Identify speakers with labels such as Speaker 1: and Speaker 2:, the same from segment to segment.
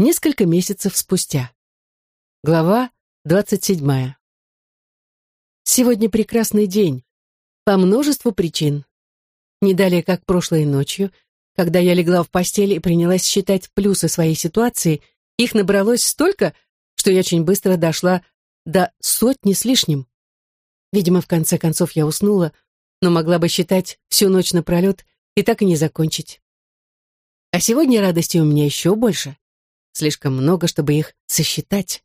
Speaker 1: несколько месяцев спустя. Глава двадцать седьмая. Сегодня прекрасный день, по множеству причин. Не далее, как прошлой ночью, когда я легла в постель и принялась считать плюсы своей ситуации, их набралось столько, что я очень быстро дошла до сотни с лишним. Видимо, в конце концов я уснула, но могла бы считать всю ночь напролет и так и не закончить. А сегодня радости у меня еще больше. Слишком много, чтобы их сосчитать.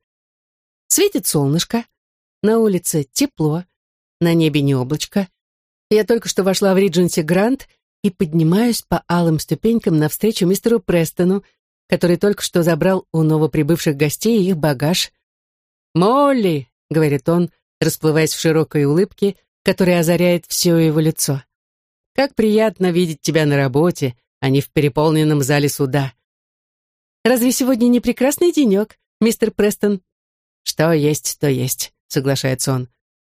Speaker 1: Светит солнышко, на улице тепло, на небе не облачко. Я только что вошла в Ридженси Грант и поднимаюсь по алым ступенькам навстречу мистеру Престону, который только что забрал у новоприбывших гостей их багаж. «Молли!» — говорит он, расплываясь в широкой улыбке, которая озаряет все его лицо. «Как приятно видеть тебя на работе, а не в переполненном зале суда». «Разве сегодня не прекрасный денек, мистер Престон?» «Что есть, то есть», — соглашается он.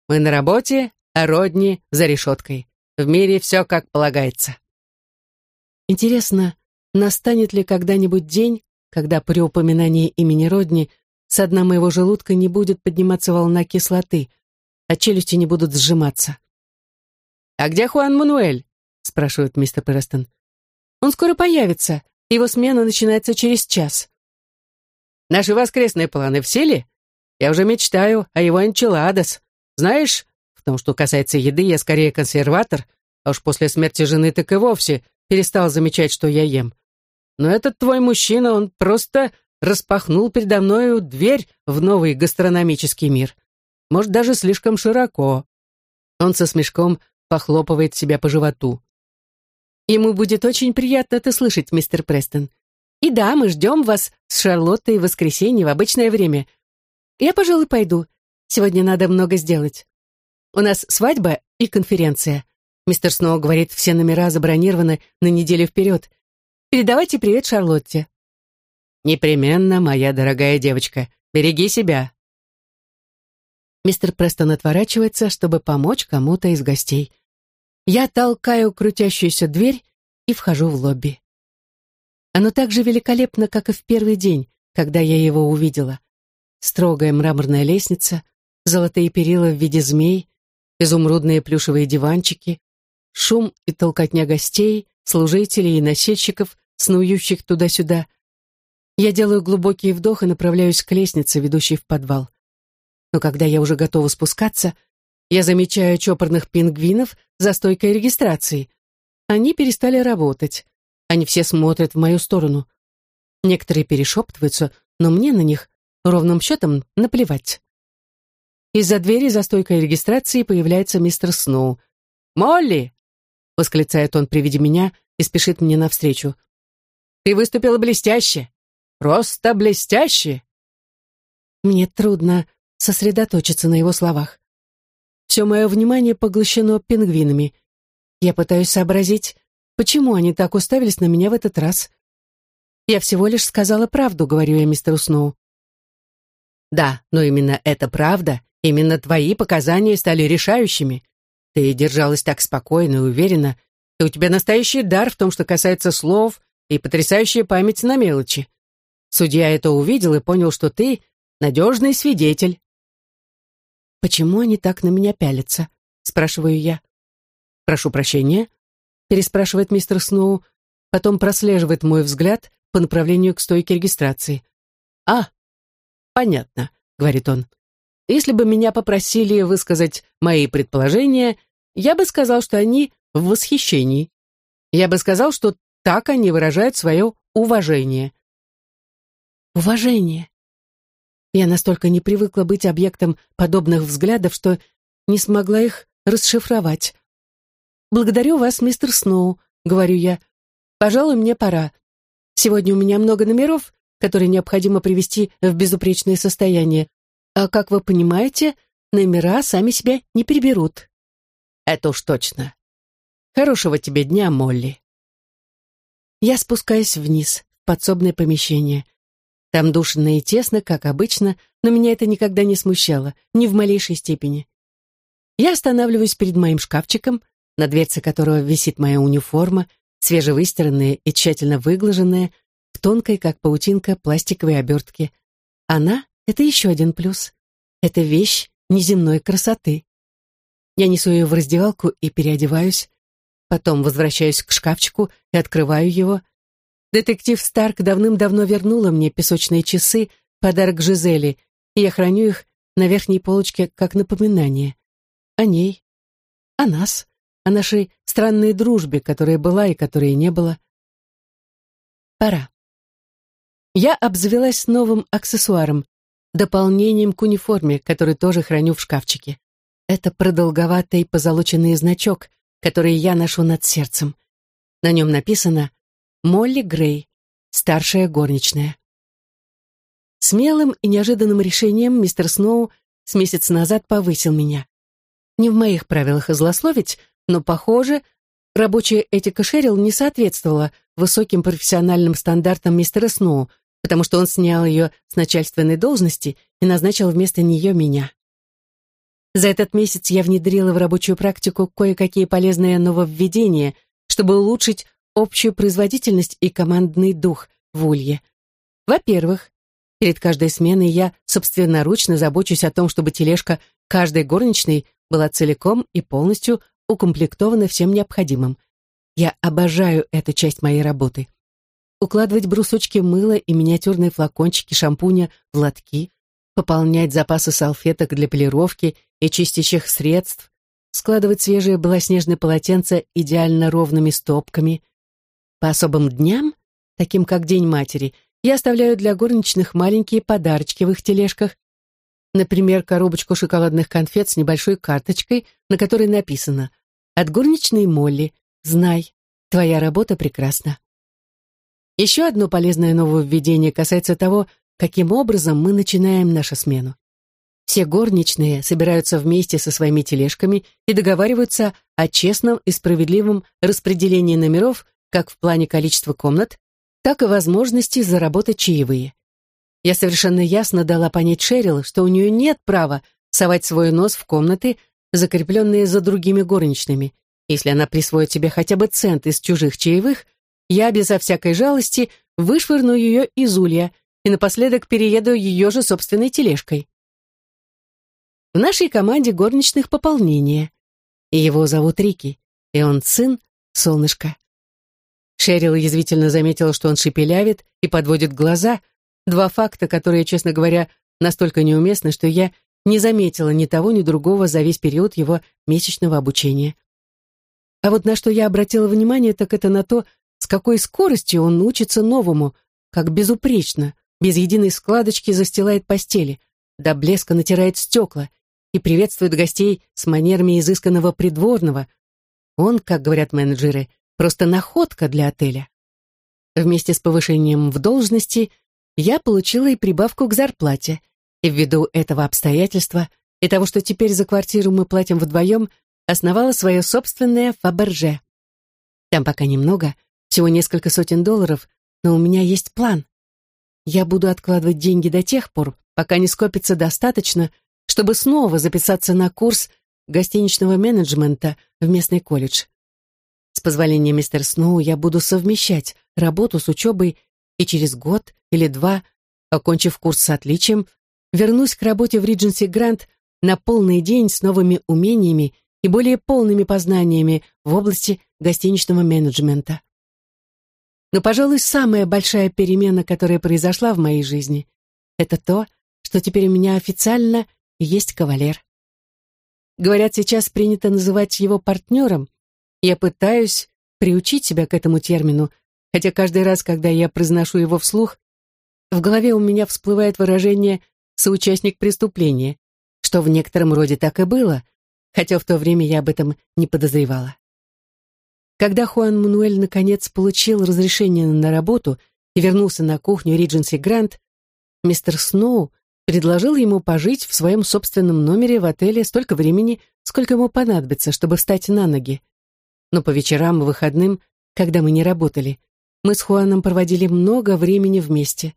Speaker 1: «Мы на работе, а Родни за решеткой. В мире все как полагается». Интересно, настанет ли когда-нибудь день, когда при упоминании имени Родни с дна моего желудка не будет подниматься волна кислоты, а челюсти не будут сжиматься. «А где Хуан Мануэль?» — спрашивает мистер Престон. «Он скоро появится. Его смена начинается через час». «Наши воскресные планы в силе? Я уже мечтаю о его энчиладос. Знаешь, в том, что касается еды, я скорее консерватор, а уж после смерти жены так и вовсе перестал замечать, что я ем. Но этот твой мужчина, он просто распахнул передо мною дверь в новый гастрономический мир может, даже слишком широко. Он со смешком похлопывает себя по животу. Ему будет очень приятно это слышать, мистер Престон. И да, мы ждем вас с Шарлоттой в воскресенье в обычное время. Я, пожалуй, пойду. Сегодня надо много сделать. У нас свадьба и конференция. Мистер Сноу говорит, все номера забронированы на неделю вперед. Передавайте привет Шарлотте. Непременно, моя дорогая девочка. Береги себя. Мистер Престон отворачивается, чтобы помочь кому-то из гостей. Я толкаю крутящуюся дверь и вхожу в лобби. Оно так же великолепно, как и в первый день, когда я его увидела. Строгая мраморная лестница, золотые перила в виде змей, изумрудные плюшевые диванчики, шум и толкотня гостей, служителей и носильщиков, снующих туда-сюда. Я делаю глубокий вдох и направляюсь к лестнице, ведущей в подвал но когда я уже готова спускаться, я замечаю чопорных пингвинов за стойкой регистрации. Они перестали работать. Они все смотрят в мою сторону. Некоторые перешептываются, но мне на них ровным счетом наплевать. Из-за двери за стойкой регистрации появляется мистер Сноу. «Молли!» — восклицает он при виде меня и спешит мне навстречу. «Ты выступила блестяще! Просто блестяще!» Мне трудно сосредоточиться на его словах. Все мое внимание поглощено пингвинами. Я пытаюсь сообразить, почему они так уставились на меня в этот раз. Я всего лишь сказала правду, говорю я мистеру Сноу. Да, но именно эта правда, именно твои показания стали решающими. Ты держалась так спокойно и уверенно, и у тебя настоящий дар в том, что касается слов, и потрясающая память на мелочи. Судья это увидел и понял, что ты надежный свидетель. «Почему они так на меня пялятся?» — спрашиваю я. «Прошу прощения», — переспрашивает мистер Сноу, потом прослеживает мой взгляд по направлению к стойке регистрации. «А, понятно», — говорит он. «Если бы меня попросили высказать мои предположения, я бы сказал, что они в восхищении. Я бы сказал, что так они выражают свое уважение». «Уважение», я настолько не привыкла быть объектом подобных взглядов, что не смогла их расшифровать. «Благодарю вас, мистер Сноу», — говорю я. «Пожалуй, мне пора. Сегодня у меня много номеров, которые необходимо привести в безупречное состояние. А, как вы понимаете, номера сами себя не переберут». «Это уж точно. Хорошего тебе дня, Молли». Я спускаюсь вниз, в подсобное помещение. Там душно и тесно, как обычно, но меня это никогда не смущало, ни в малейшей степени. Я останавливаюсь перед моим шкафчиком, на дверце которого висит моя униформа, свежевыстиранная и тщательно выглаженная, в тонкой, как паутинка, пластиковой обертке. Она — это еще один плюс. Это вещь неземной красоты. Я несу ее в раздевалку и переодеваюсь. Потом возвращаюсь к шкафчику и открываю его. Детектив Старк давным-давно вернула мне песочные часы, подарок Жизели, и я храню их на верхней полочке как напоминание. О ней, о нас, о нашей странной дружбе, которая была и которой не было. Пора. Я обзавелась новым аксессуаром, дополнением к униформе, который тоже храню в шкафчике. Это продолговатый позолоченный значок, который я ношу над сердцем. На нем написано «Молли Грей, старшая горничная». Смелым и неожиданным решением мистер Сноу с месяц назад повысил меня. Не в моих правилах злословить, но, похоже, рабочая этика Шерил не соответствовала высоким профессиональным стандартам мистера Сноу, потому что он снял ее с начальственной должности и назначил вместо нее меня. За этот месяц я внедрила в рабочую практику кое-какие полезные нововведения, чтобы улучшить общую производительность и командный дух в Улье. Во-первых, перед каждой сменой я собственноручно забочусь о том, чтобы тележка каждой горничной была целиком и полностью укомплектована всем необходимым. Я обожаю эту часть моей работы. Укладывать брусочки мыла и миниатюрные флакончики шампуня в лотки, пополнять запасы салфеток для полировки и чистящих средств, складывать свежие белоснежные полотенца идеально ровными стопками. По особым дням, таким как День матери, я оставляю для горничных маленькие подарочки в их тележках, например, коробочку шоколадных конфет с небольшой карточкой, на которой написано «От горничной Молли, знай, твоя работа прекрасна». Еще одно полезное нововведение касается того, каким образом мы начинаем нашу смену. Все горничные собираются вместе со своими тележками и договариваются о честном и справедливом распределении номеров как в плане количества комнат, так и возможности заработать чаевые. Я совершенно ясно дала понять Шерил, что у нее нет права совать свой нос в комнаты, закрепленные за другими горничными. Если она присвоит себе хотя бы цент из чужих чаевых, я безо всякой жалости вышвырну ее из улья и напоследок перееду ее же собственной тележкой. В нашей команде горничных пополнение. Его зовут Рики, и он сын Солнышка. Шерил язвительно заметила, что он шепелявит и подводит глаза, два факта, которые, честно говоря, настолько неуместны, что я не заметила ни того, ни другого за весь период его месячного обучения. А вот на что я обратила внимание, так это на то, с какой скоростью он учится новому, как безупречно, без единой складочки застилает постели, до блеска натирает стекла и приветствует гостей с манерами изысканного придворного. Он, как говорят менеджеры, просто находка для отеля. Вместе с повышением в должности я получила и прибавку к зарплате, и ввиду этого обстоятельства и того, что теперь за квартиру мы платим вдвоем, основала свое собственное Фаберже. Там пока немного, всего несколько сотен долларов, но у меня есть план. Я буду откладывать деньги до тех пор, пока не скопится достаточно, чтобы снова записаться на курс гостиничного менеджмента в местный колледж. Позволения мистера Сноу я буду совмещать работу с учебой и через год или два, окончив курс с отличием, вернусь к работе в Ридженси Грант на полный день с новыми умениями и более полными познаниями в области гостиничного менеджмента. Но, пожалуй, самая большая перемена, которая произошла в моей жизни, это то, что теперь у меня официально есть кавалер. Говорят, сейчас принято называть его партнером. Я пытаюсь приучить себя к этому термину, хотя каждый раз, когда я произношу его вслух, в голове у меня всплывает выражение «соучастник преступления», что в некотором роде так и было, хотя в то время я об этом не подозревала. Когда Хуан Мануэль наконец получил разрешение на работу и вернулся на кухню Ридженси Грант, мистер Сноу предложил ему пожить в своем собственном номере в отеле столько времени, сколько ему понадобится, чтобы встать на ноги. Но по вечерам и выходным, когда мы не работали, мы с Хуаном проводили много времени вместе.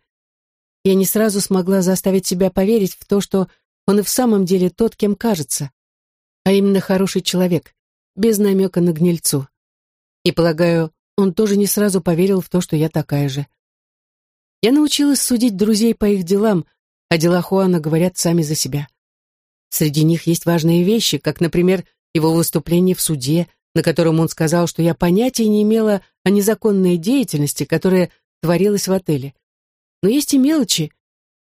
Speaker 1: Я не сразу смогла заставить себя поверить в то, что он и в самом деле тот, кем кажется, а именно хороший человек, без намека на гнильцу. И, полагаю, он тоже не сразу поверил в то, что я такая же. Я научилась судить друзей по их делам, а дела Хуана говорят сами за себя. Среди них есть важные вещи, как, например, его выступление в суде, на котором он сказал, что я понятия не имела о незаконной деятельности, которая творилась в отеле. Но есть и мелочи,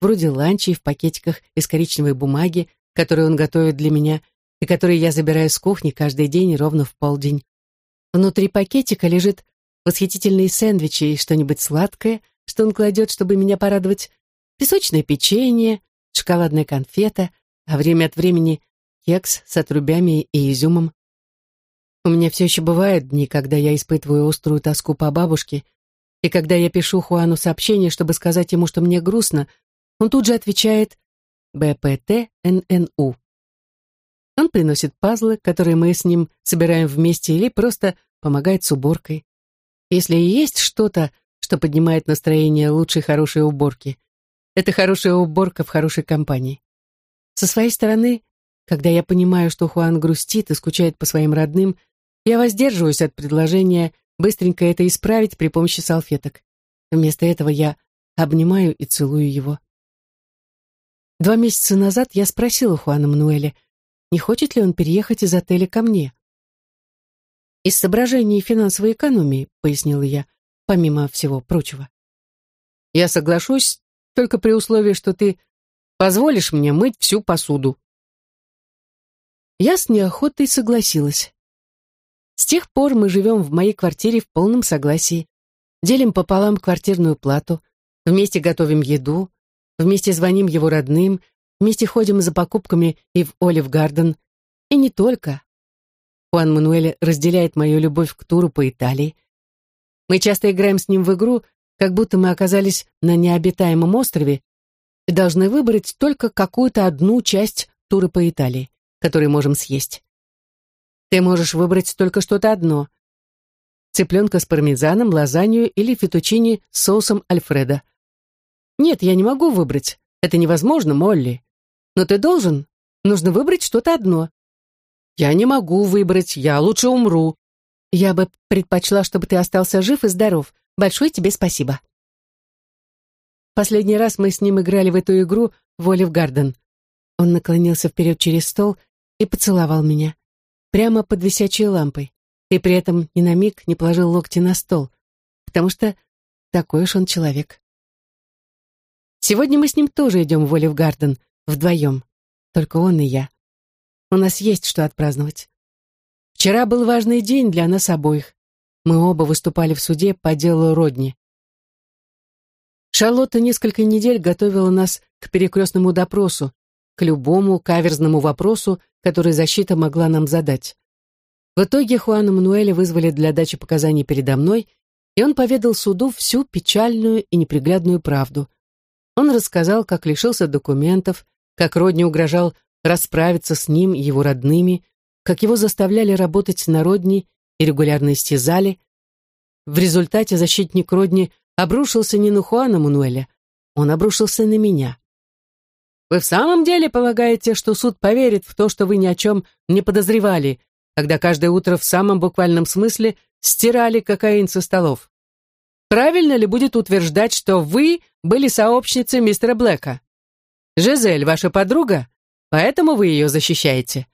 Speaker 1: вроде ланчей в пакетиках из коричневой бумаги, которые он готовит для меня, и которые я забираю с кухни каждый день ровно в полдень. Внутри пакетика лежит восхитительные сэндвичи и что-нибудь сладкое, что он кладет, чтобы меня порадовать, песочное печенье, шоколадная конфета, а время от времени кекс с отрубями и изюмом. У меня все еще бывают дни, когда я испытываю острую тоску по бабушке, и когда я пишу Хуану сообщение, чтобы сказать ему, что мне грустно, он тут же отвечает БПТ-ННУ. Он приносит пазлы, которые мы с ним собираем вместе, или просто помогает с уборкой. Если и есть что-то, что поднимает настроение лучшей хорошей уборки, это хорошая уборка в хорошей компании. Со своей стороны, когда я понимаю, что Хуан грустит и скучает по своим родным, я воздерживаюсь от предложения быстренько это исправить при помощи салфеток. Вместо этого я обнимаю и целую его. Два месяца назад я спросила Хуана Мануэля, не хочет ли он переехать из отеля ко мне. «Из соображений финансовой экономии», — пояснила я, помимо всего прочего. «Я соглашусь только при условии, что ты позволишь мне мыть всю посуду». Я с неохотой согласилась. С тех пор мы живем в моей квартире в полном согласии, делим пополам квартирную плату, вместе готовим еду, вместе звоним его родным, вместе ходим за покупками и в Олив Гарден. И не только. Хуан Мануэль разделяет мою любовь к туру по Италии. Мы часто играем с ним в игру, как будто мы оказались на необитаемом острове и должны выбрать только какую-то одну часть тура по Италии, которую можем съесть. Ты можешь выбрать только что-то одно. Цыпленка с пармезаном, лазанью или фетучини с соусом альфредо. Нет, я не могу выбрать. Это невозможно, Молли. Но ты должен. Нужно выбрать что-то одно. Я не могу выбрать, я лучше умру. Я бы предпочла, чтобы ты остался жив и здоров. Большое тебе спасибо. Последний раз мы с ним играли в эту игру в Олив Гарден. Он наклонился вперед через стол и поцеловал меня прямо под висячей лампой, и при этом ни на миг не положил локти на стол, потому что такой уж он человек. Сегодня мы с ним тоже идем в Олив Гарден, вдвоем, только он и я. У нас есть что отпраздновать. Вчера был важный день для нас обоих. Мы оба выступали в суде по делу Родни. Шарлотта несколько недель готовила нас к перекрестному допросу, к любому каверзному вопросу, который защита могла нам задать. В итоге Хуана Мануэля вызвали для дачи показаний передо мной, и он поведал суду всю печальную и неприглядную правду. Он рассказал, как лишился документов, как Родни угрожал расправиться с ним и его родными, как его заставляли работать на Родни и регулярно истязали. В результате защитник Родни обрушился не на Хуана Мануэля, он обрушился на меня. Вы в самом деле полагаете, что суд поверит в то, что вы ни о чем не подозревали, когда каждое утро в самом буквальном смысле стирали кокаин со столов? Правильно ли будет утверждать, что вы были сообщницей мистера Блэка? Жизель ваша подруга, поэтому вы ее защищаете.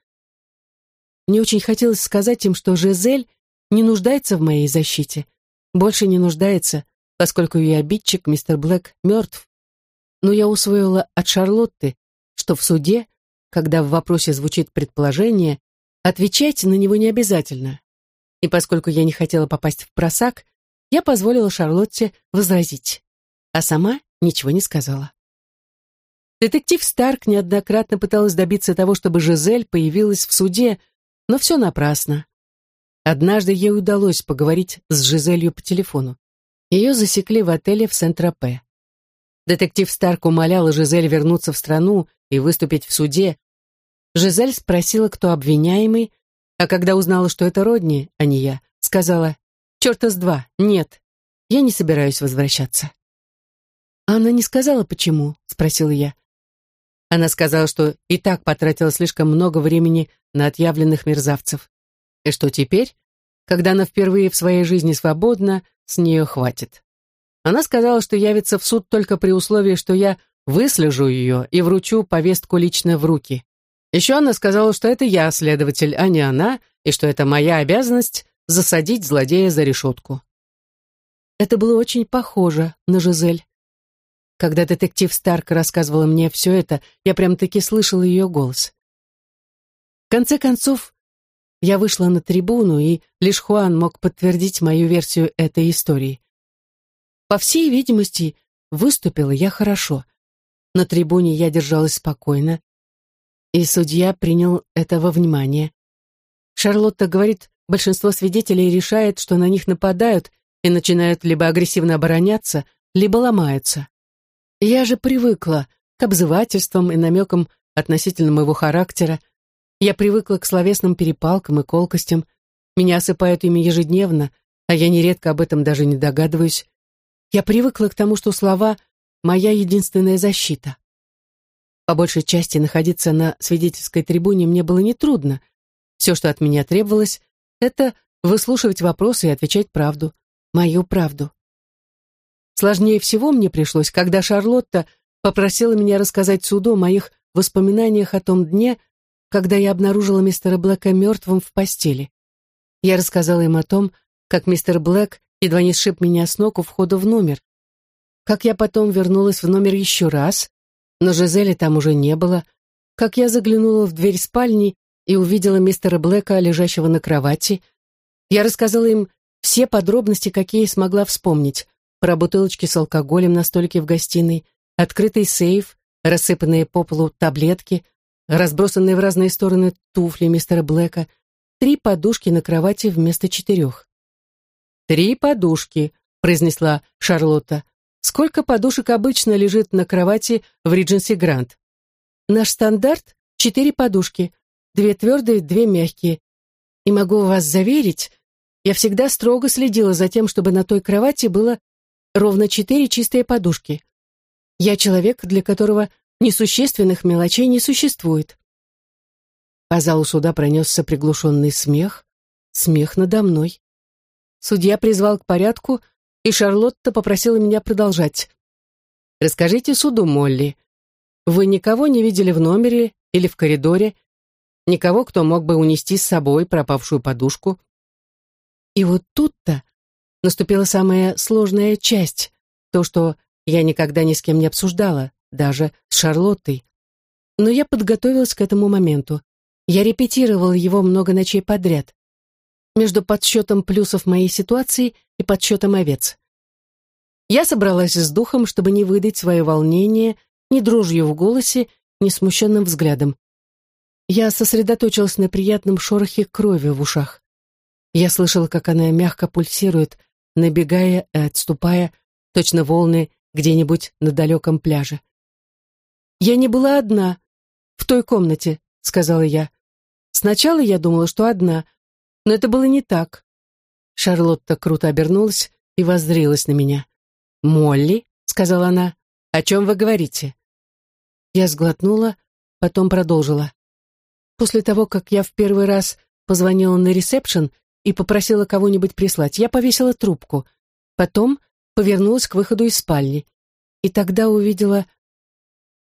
Speaker 1: Мне очень хотелось сказать им, что Жизель не нуждается в моей защите, больше не нуждается, поскольку ее обидчик, мистер Блэк, мертв но я усвоила от Шарлотты, что в суде, когда в вопросе звучит предположение, отвечать на него не обязательно. И поскольку я не хотела попасть в просак, я позволила Шарлотте возразить, а сама ничего не сказала. Детектив Старк неоднократно пыталась добиться того, чтобы Жизель появилась в суде, но все напрасно. Однажды ей удалось поговорить с Жизелью по телефону. Ее засекли в отеле в Сент-Тропе. Детектив Старк умоляла Жизель вернуться в страну и выступить в суде. Жизель спросила, кто обвиняемый, а когда узнала, что это Родни, а не я, сказала, «Черта с два, нет, я не собираюсь возвращаться». «А она не сказала, почему?» — спросила я. Она сказала, что и так потратила слишком много времени на отъявленных мерзавцев. И что теперь, когда она впервые в своей жизни свободна, с нее хватит. Она сказала, что явится в суд только при условии, что я выслежу ее и вручу повестку лично в руки. Еще она сказала, что это я следователь, а не она, и что это моя обязанность засадить злодея за решетку. Это было очень похоже на Жизель. Когда детектив Старк рассказывала мне все это, я прям-таки слышала ее голос. В конце концов, я вышла на трибуну, и лишь Хуан мог подтвердить мою версию этой истории. По всей видимости, выступила я хорошо. На трибуне я держалась спокойно, и судья принял это во внимание. Шарлотта говорит, большинство свидетелей решает, что на них нападают и начинают либо агрессивно обороняться, либо ломаются. Я же привыкла к обзывательствам и намекам относительно моего характера. Я привыкла к словесным перепалкам и колкостям. Меня осыпают ими ежедневно, а я нередко об этом даже не догадываюсь. Я привыкла к тому, что слова — моя единственная защита. По большей части находиться на свидетельской трибуне мне было нетрудно. Все, что от меня требовалось, это выслушивать вопросы и отвечать правду, мою правду. Сложнее всего мне пришлось, когда Шарлотта попросила меня рассказать суду о моих воспоминаниях о том дне, когда я обнаружила мистера Блэка мертвым в постели. Я рассказала им о том, как мистер Блэк едва не сшиб меня с ног у входа в номер. Как я потом вернулась в номер еще раз, но Жизели там уже не было, как я заглянула в дверь спальни и увидела мистера Блэка, лежащего на кровати. Я рассказала им все подробности, какие смогла вспомнить, про бутылочки с алкоголем на столике в гостиной, открытый сейф, рассыпанные по полу таблетки, разбросанные в разные стороны туфли мистера Блэка, три подушки на кровати вместо четырех. «Три подушки», — произнесла Шарлотта. «Сколько подушек обычно лежит на кровати в Ридженси Грант?» «Наш стандарт — четыре подушки, две твердые, две мягкие. И могу вас заверить, я всегда строго следила за тем, чтобы на той кровати было ровно четыре чистые подушки. Я человек, для которого несущественных мелочей не существует». По залу суда пронесся приглушенный смех, смех надо мной. Судья призвал к порядку, и Шарлотта попросила меня продолжать. «Расскажите суду, Молли. Вы никого не видели в номере или в коридоре? Никого, кто мог бы унести с собой пропавшую подушку?» И вот тут-то наступила самая сложная часть, то, что я никогда ни с кем не обсуждала, даже с Шарлоттой. Но я подготовилась к этому моменту. Я репетировала его много ночей подряд между подсчетом плюсов моей ситуации и подсчетом овец. Я собралась с духом, чтобы не выдать свое волнение ни дрожью в голосе, ни смущенным взглядом. Я сосредоточилась на приятном шорохе крови в ушах. Я слышала, как она мягко пульсирует, набегая и отступая, точно волны где-нибудь на далеком пляже. «Я не была одна в той комнате», — сказала я. «Сначала я думала, что одна, но это было не так. Шарлотта круто обернулась и воззрилась на меня. «Молли», — сказала она, — «о чем вы говорите?» Я сглотнула, потом продолжила. После того, как я в первый раз позвонила на ресепшн и попросила кого-нибудь прислать, я повесила трубку. Потом повернулась к выходу из спальни. И тогда увидела...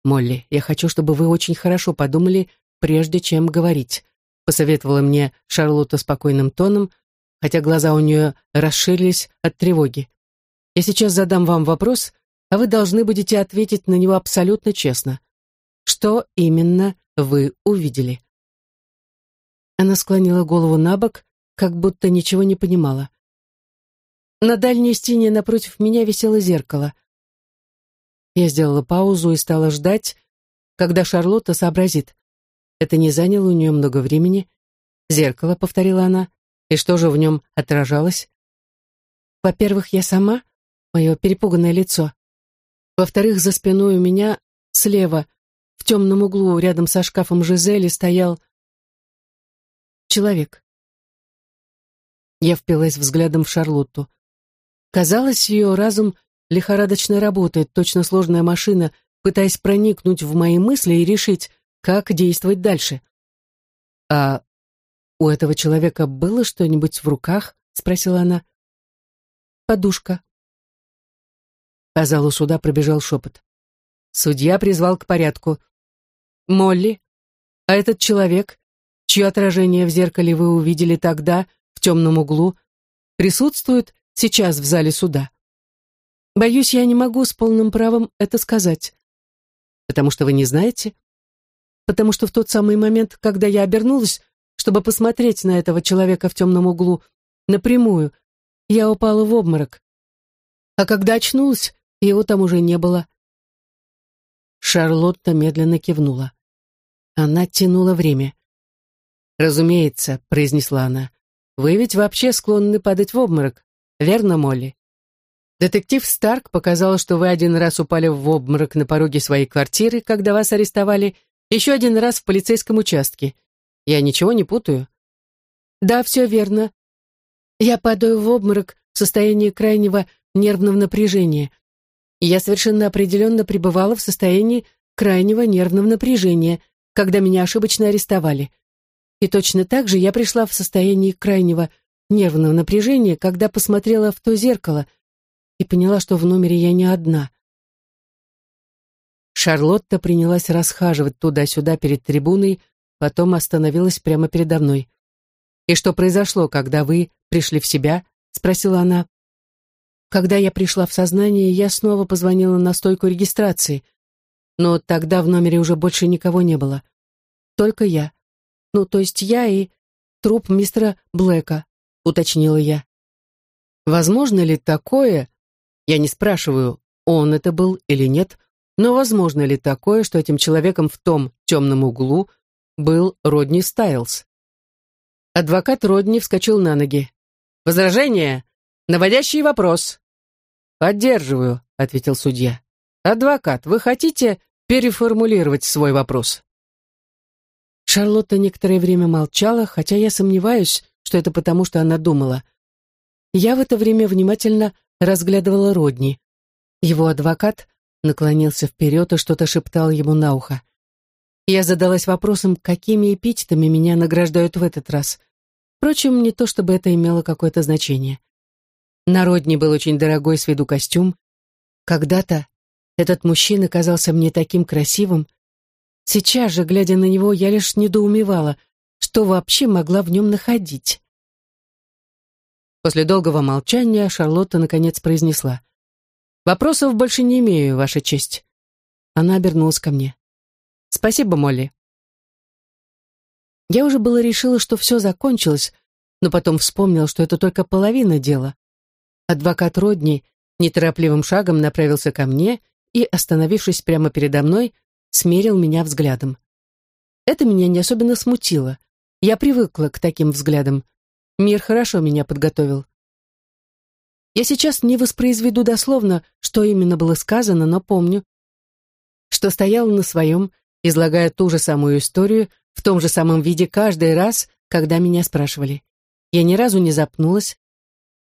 Speaker 1: «Молли, я хочу, чтобы вы очень хорошо подумали, прежде чем говорить посоветовала мне Шарлотта спокойным тоном, хотя глаза у нее расширились от тревоги. «Я сейчас задам вам вопрос, а вы должны будете ответить на него абсолютно честно. Что именно вы увидели?» Она склонила голову на бок, как будто ничего не понимала. На дальней стене напротив меня висело зеркало. Я сделала паузу и стала ждать, когда Шарлотта сообразит. Это не заняло у нее много времени. «Зеркало», — повторила она. «И что же в нем отражалось?» «Во-первых, я сама, мое перепуганное лицо. Во-вторых, за спиной у меня, слева, в темном углу, рядом со шкафом Жизели, стоял человек. Я впилась взглядом в Шарлотту. Казалось, ее разум лихорадочно работает, точно сложная машина, пытаясь проникнуть в мои мысли и решить, как действовать дальше? «А у этого человека было что-нибудь в руках?» — спросила она. «Подушка». По залу суда пробежал шепот. Судья призвал к порядку. «Молли, а этот человек, чье отражение в зеркале вы увидели тогда, в темном углу, присутствует сейчас в зале суда?» «Боюсь, я не могу с полным правом это сказать». «Потому что вы не знаете?» «Потому что в тот самый момент, когда я обернулась, чтобы посмотреть на этого человека в темном углу, напрямую, я упала в обморок. А когда очнулась, его там уже не было. Шарлотта медленно кивнула. Она тянула время. «Разумеется», — произнесла она, — «вы ведь вообще склонны падать в обморок, верно, Молли?» Детектив Старк показал, что вы один раз упали в обморок на пороге своей квартиры, когда вас арестовали, еще один раз в полицейском участке. Я ничего не путаю? Да, все верно. Я падаю в обморок в состоянии крайнего нервного напряжения. Я совершенно определенно пребывала в состоянии крайнего нервного напряжения, когда меня ошибочно арестовали. И точно так же я пришла в состояние крайнего нервного напряжения, когда посмотрела в то зеркало и поняла, что в номере я не одна. Шарлотта принялась расхаживать туда-сюда перед трибуной, потом остановилась прямо передо мной. «И что произошло, когда вы пришли в себя?» — спросила она. Когда я пришла в сознание, я снова позвонила на стойку регистрации. Но тогда в номере уже больше никого не было. Только я. Ну, то есть я и труп мистера Блэка, уточнила я. Возможно ли такое? Я не спрашиваю, он это был или нет, но возможно ли такое, что этим человеком в том темном углу был Родни Стайлз? Адвокат Родни вскочил на ноги. «Возражение? Наводящий вопрос. «Поддерживаю», — ответил судья. «Адвокат, вы хотите переформулировать свой вопрос?» Шарлотта некоторое время молчала, хотя я сомневаюсь, что это потому, что она думала. Я в это время внимательно разглядывала Родни. Его адвокат наклонился вперед и что-то шептал ему на ухо. Я задалась вопросом, какими эпитетами меня награждают в этот раз. Впрочем, не то чтобы это имело какое-то значение. Народний был очень дорогой с виду костюм. Когда-то этот мужчина казался мне таким красивым. Сейчас же, глядя на него, я лишь недоумевала, что вообще могла в нем находить. После долгого молчания Шарлотта наконец произнесла. «Вопросов больше не имею, Ваша честь». Она обернулась ко мне. «Спасибо, Молли». Я уже было решила, что все закончилось, но потом вспомнил, что это только половина дела. Адвокат Родни неторопливым шагом направился ко мне и, остановившись прямо передо мной, смерил меня взглядом. Это меня не особенно смутило. Я привыкла к таким взглядам. Мир хорошо меня подготовил. Я сейчас не воспроизведу дословно, что именно было сказано, но помню, что стоял на своем, излагая ту же самую историю в том же самом виде каждый раз, когда меня спрашивали. Я ни разу не запнулась,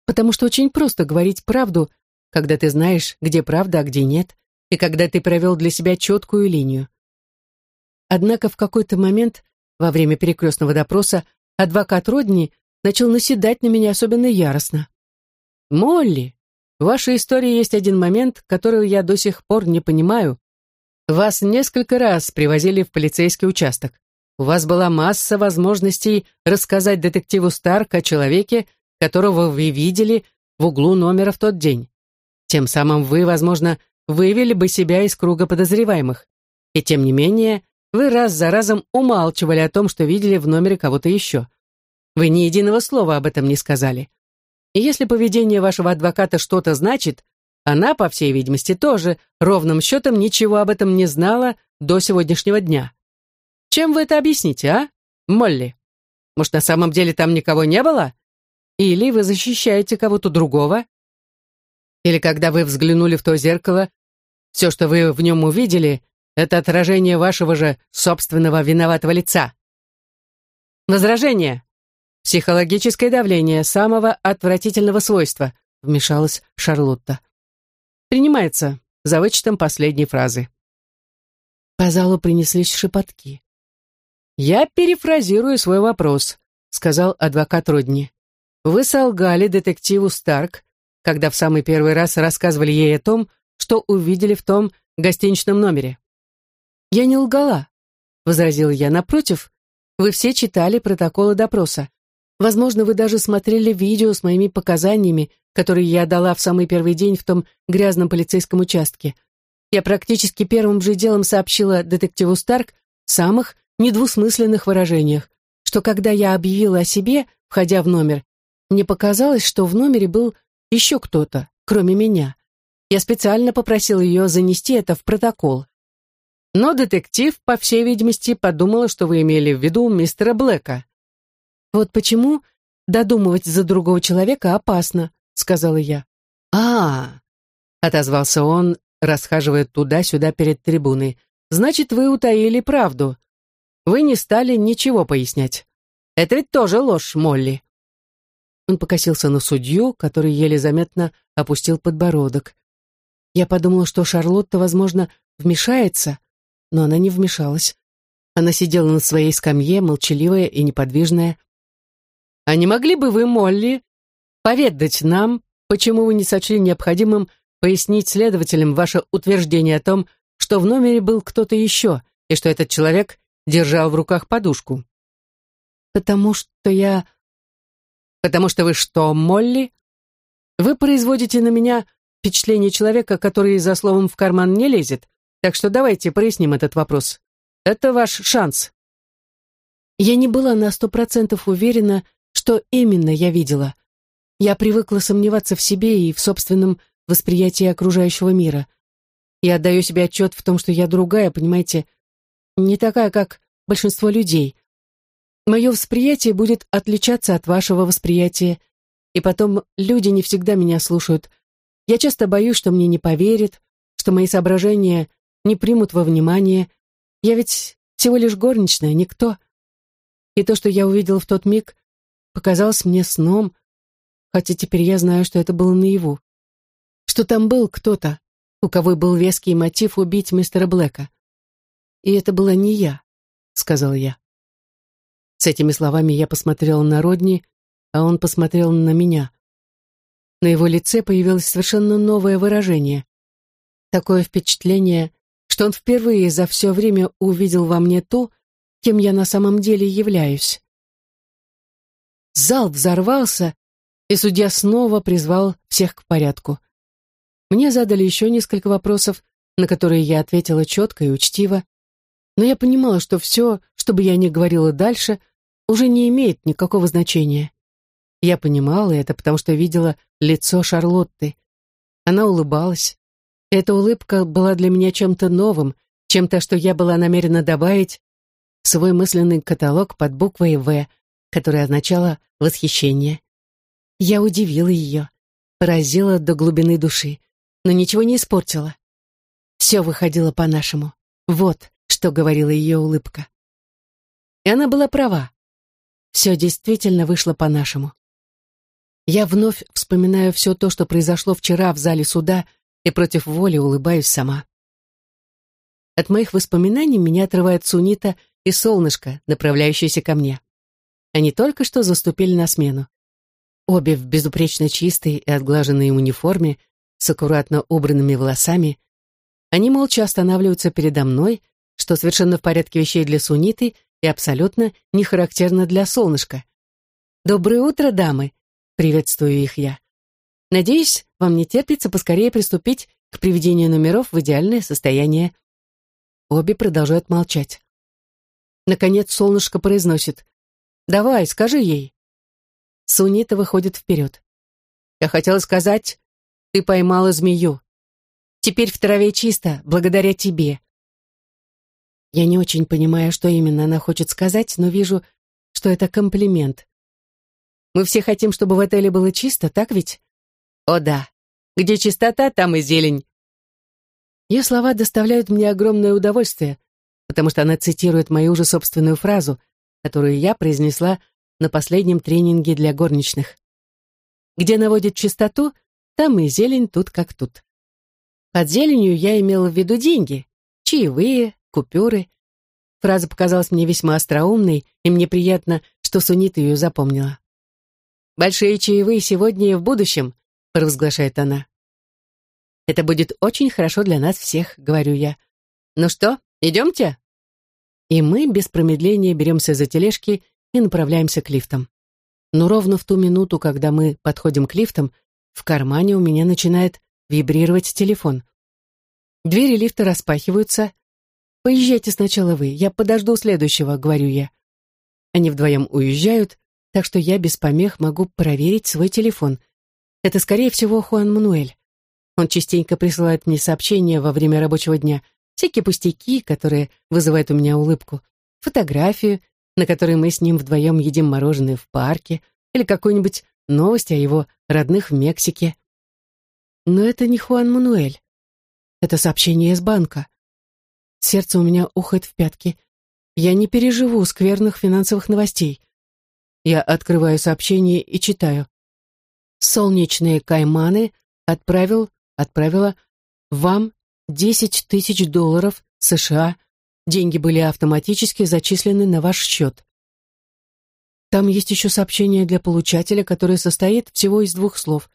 Speaker 1: потому что очень просто говорить правду, когда ты знаешь, где правда, а где нет, и когда ты провел для себя четкую линию. Однако в какой-то момент, во время перекрестного допроса, адвокат Родни начал наседать на меня особенно яростно. «Молли, в вашей истории есть один момент, который я до сих пор не понимаю. Вас несколько раз привозили в полицейский участок. У вас была масса возможностей рассказать детективу Старк о человеке, которого вы видели в углу номера в тот день. Тем самым вы, возможно, вывели бы себя из круга подозреваемых. И тем не менее, вы раз за разом умалчивали о том, что видели в номере кого-то еще. Вы ни единого слова об этом не сказали. И если поведение вашего адвоката что-то значит, она, по всей видимости, тоже ровным счетом ничего об этом не знала до сегодняшнего дня. Чем вы это объясните, а, Молли? Может, на самом деле там никого не было? Или вы защищаете кого-то другого? Или когда вы взглянули в то зеркало, все, что вы в нем увидели, это отражение вашего же собственного виноватого лица. Возражение. Психологическое давление самого отвратительного свойства, вмешалась Шарлотта. Принимается за вычетом последней фразы. По залу принеслись шепотки. «Я перефразирую свой вопрос», — сказал адвокат Родни. Вы солгали детективу Старк, когда в самый первый раз рассказывали ей о том, что увидели в том гостиничном номере. Я не лгала, возразил я. Напротив, вы все читали протоколы допроса. Возможно, вы даже смотрели видео с моими показаниями, которые я дала в самый первый день в том грязном полицейском участке. Я практически первым же делом сообщила детективу Старк в самых недвусмысленных выражениях, что когда я объявила о себе, входя в номер, мне показалось, что в номере был еще кто-то, кроме меня. Я специально попросил ее занести это в протокол. Но детектив, по всей видимости, подумала, что вы имели в виду мистера Блэка. «Вот почему додумывать за другого человека опасно», — сказала я.
Speaker 2: а, -а, -а отозвался он, расхаживая туда-сюда перед трибуной. «Значит, вы утаили правду. Вы не стали ничего пояснять. Это ведь тоже ложь, Молли». Он покосился на судью, который еле заметно опустил подбородок. Я подумала, что Шарлотта, возможно, вмешается, но она не вмешалась. Она сидела на своей скамье, молчаливая и неподвижная. «А не могли бы вы, Молли, поведать нам, почему вы не сочли необходимым пояснить следователям ваше утверждение о том, что в номере был кто-то еще, и что этот человек держал в руках подушку?»
Speaker 1: «Потому что я...»
Speaker 2: «Потому что вы что, Молли? Вы производите на меня впечатление человека, который за словом в карман не лезет, так что давайте проясним этот вопрос. Это ваш шанс».
Speaker 1: Я не была на сто процентов уверена, что именно я видела. Я привыкла сомневаться в себе и в собственном восприятии окружающего мира. Я отдаю себе отчет в том, что я другая, понимаете, не такая, как большинство людей. Мое восприятие будет отличаться от вашего восприятия, и потом люди не всегда меня слушают. Я часто боюсь, что мне не поверят, что мои соображения не примут во внимание. Я ведь всего лишь горничная, никто. И то, что я увидела в тот миг, показалось мне сном, хотя теперь я знаю, что это было наяву. Что там был кто-то, у кого был веский мотив убить мистера Блэка. И это была не я, сказал я. С этими словами я посмотрела на Родни, а он посмотрел на меня. На его лице появилось совершенно новое выражение. Такое впечатление, что он впервые за все время увидел во мне то, кем я на самом деле являюсь. Зал взорвался, и судья снова призвал всех к порядку. Мне задали еще несколько вопросов, на которые я ответила четко и учтиво, но я понимала, что все, что бы я ни говорила дальше, уже не имеет никакого значения. Я понимала это, потому что видела лицо Шарлотты. Она улыбалась. Эта улыбка была для меня чем-то новым, чем-то, что я была намерена добавить в свой мысленный каталог под буквой «В», которая означала «восхищение». Я удивила ее, поразила до глубины души, но ничего не испортила. Все выходило по-нашему. Вот, что говорила ее улыбка. И она была права. Все действительно вышло по-нашему. Я вновь вспоминаю все то, что произошло вчера в зале суда, и против воли улыбаюсь сама. От моих воспоминаний меня отрывает Сунита и солнышко, направляющееся ко мне. Они только что заступили на смену. Обе в безупречно чистой и отглаженной униформе, с аккуратно убранными волосами. Они молча останавливаются передо мной, что совершенно в порядке вещей для Суниты и абсолютно не характерно для солнышка. «Доброе утро, дамы!» Приветствую их я. Надеюсь, вам не терпится поскорее приступить к приведению номеров в идеальное состояние. Обе продолжают молчать. Наконец солнышко произносит. «Давай, скажи ей». Сунита выходит вперед. «Я хотела сказать, ты поймала змею. Теперь в траве чисто, благодаря тебе». Я не очень понимаю, что именно она хочет сказать, но вижу, что это комплимент. Мы все хотим, чтобы в отеле было чисто, так ведь? О да. Где чистота, там и зелень. Ее слова доставляют мне огромное удовольствие, потому что она цитирует мою же собственную фразу, которую я произнесла на последнем тренинге для горничных. Где наводит чистоту, там и зелень тут как тут. Под зеленью я имела в виду деньги, чаевые, купюры. Фраза показалась мне весьма остроумной, и мне приятно, что Сунита ее запомнила. «Большие чаевые сегодня и в будущем», — провозглашает она. Это будет очень хорошо для нас всех, говорю я. Ну что, идемте? И мы без промедления беремся за тележки и направляемся к лифтам. Но ровно в ту минуту, когда мы подходим к лифтам, в кармане у меня начинает вибрировать телефон. Двери лифта распахиваются. «Поезжайте сначала вы, я подожду следующего», — говорю я. Они вдвоем уезжают, так что я без помех могу проверить свой телефон. Это, скорее всего, Хуан Мануэль. Он частенько присылает мне сообщения во время рабочего дня, всякие пустяки, которые вызывают у меня улыбку, фотографию, на которой мы с ним вдвоем едим мороженое в парке, или какую-нибудь новость о его родных в Мексике. Но это не Хуан Мануэль. Это сообщение из банка. Сердце у меня ухает в пятки. Я не переживу скверных финансовых новостей. Я открываю сообщение и читаю. «Солнечные кайманы отправил, отправила вам 10 тысяч долларов США. Деньги были автоматически зачислены на ваш счет. Там есть еще сообщение для получателя, которое состоит всего из двух слов.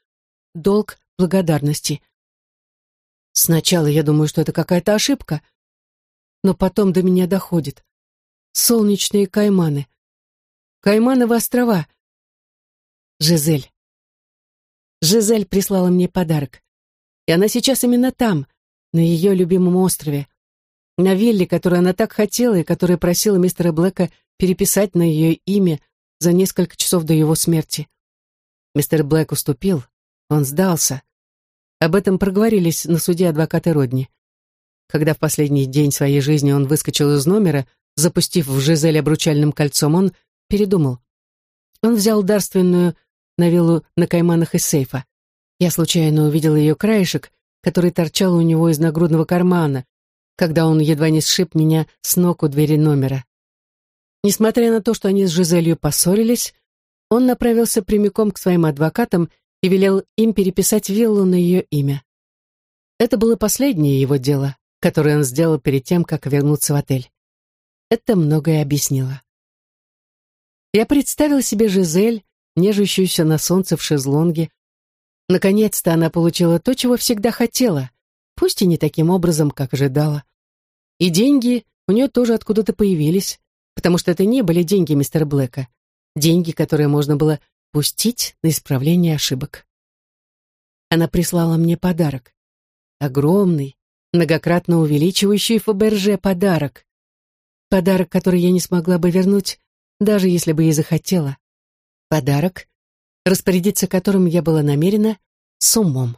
Speaker 1: Долг благодарности. Сначала я думаю, что это какая-то ошибка, но потом до меня доходит. Солнечные кайманы. Каймановы острова. Жизель. Жизель прислала мне подарок. И она сейчас именно там, на ее любимом острове. На вилле, которую она так хотела и которая просила мистера Блэка переписать на ее имя за несколько часов до его смерти. Мистер Блэк уступил, он сдался. Об этом проговорились на суде адвокаты Родни. Когда в последний день своей жизни он выскочил из номера, запустив в Жизель обручальным кольцом, он передумал. Он взял дарственную на виллу на Кайманах из сейфа. Я случайно увидел ее краешек, который торчал у него из нагрудного кармана, когда он едва не сшиб меня с ног у двери номера. Несмотря на то, что они с Жизелью поссорились, он направился прямиком к своим адвокатам и велел им переписать виллу на ее имя. Это было последнее его дело, которое он сделал перед тем, как вернуться в отель. Это многое объяснило. Я представил себе Жизель, нежащуюся на солнце в шезлонге. Наконец-то она получила то, чего всегда хотела, пусть и не таким образом, как ожидала. И деньги у нее тоже откуда-то появились потому что это не были деньги мистера Блэка, деньги, которые можно было пустить на исправление ошибок. Она прислала мне подарок. Огромный, многократно увеличивающий Фаберже подарок. Подарок, который я не смогла бы вернуть, даже если бы и захотела. Подарок, распорядиться которым я была намерена с умом.